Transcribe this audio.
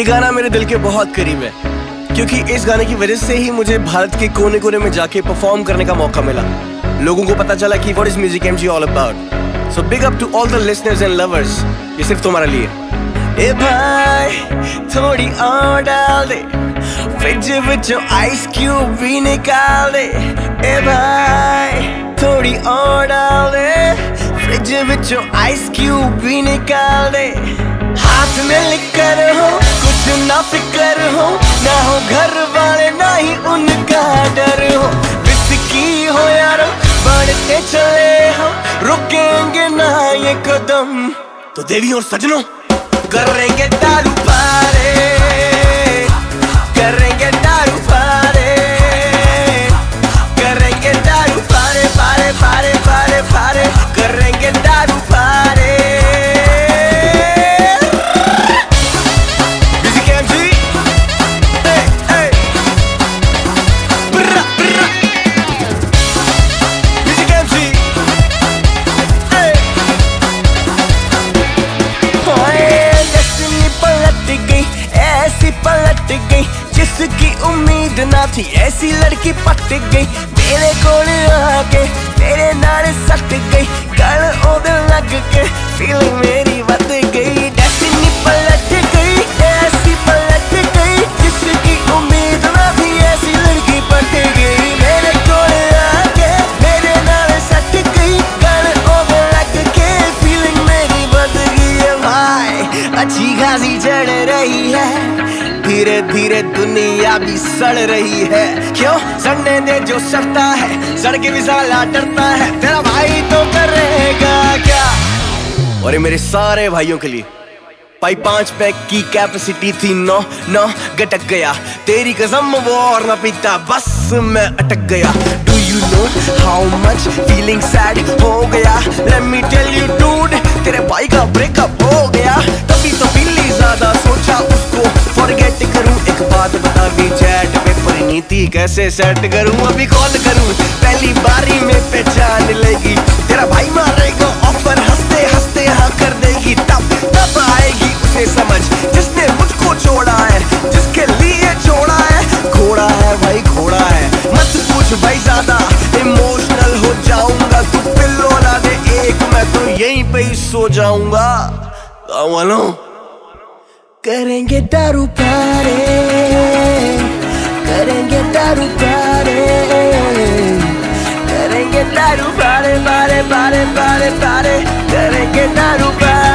ये गाना मेरे दिल के बहुत करीब है, क्योंकि इस गाने की वजह से ही मुझे भारत के कोने कोने में जाके परफॉर्म करने का मौका मिला। लोगों को पता चला कि what is music MG all about so big up to all the listeners and lovers ये सिर्फ़ तुम्हारे लिए। ए भाई, थोड़ी और डाल दे फ्रिज विचों आइस क्यूब भी निकाल दे। ए भाई, थोड़ी और डाल दे फ्रिज विचों आइस क्यूब भी निकाल दे। हाथ में लिकर हो ना फिकर हो, ना हो घर वाले ना ही उनका डर हो। विस्की हो यार बढ़ते चले हो, रुकेंगे ना ये कदम। तो देवी और सजनों, करेंगे दारू पारे। पलट गई। जिसकी उम्मीद ना थी, ऐसी लड़की पट गई। मेरे कोल आके तेरे नाल सट गई। धीरे धीरे दुनिया भी सड़ रही है। क्यों? सड़ने दे जो सड़ता है, सड़ के भी साला डरता है। तेरा भाई तो करेगा क्या? और ये मेरे सारे भाइयों के लिए, भाई पाँच पैक की कैपेसिटी थी, नौ नौ, गटक गया। तेरी कसम वो और ना पीता, बस मैं अटक गया। Do you know how much feeling sad हो गया? Let me tell you dude कैसे सेट करूँ? अभी कॉल करूँ। पहली बारी में पहचान लेगी। तेरा भाई मारेगा ऑफ़र हँसते हँसते हाँ कर देगी। तब तब आएगी उसे समझ, जिसने मुझको छोड़ा है, जिसके लिए छोड़ा है। घोड़ा है भाई, घोड़ा है। मत पूछ भाई ज़्यादा इमोशनल हो जाऊँगा। तू पिल्लो ला दे, एक मैं तो यहीं पे ही सो जाऊँगा। वालों करेंगे दारू पारे Couldn't get that body Couldn't get that body, body, body, body, body Couldn't get that body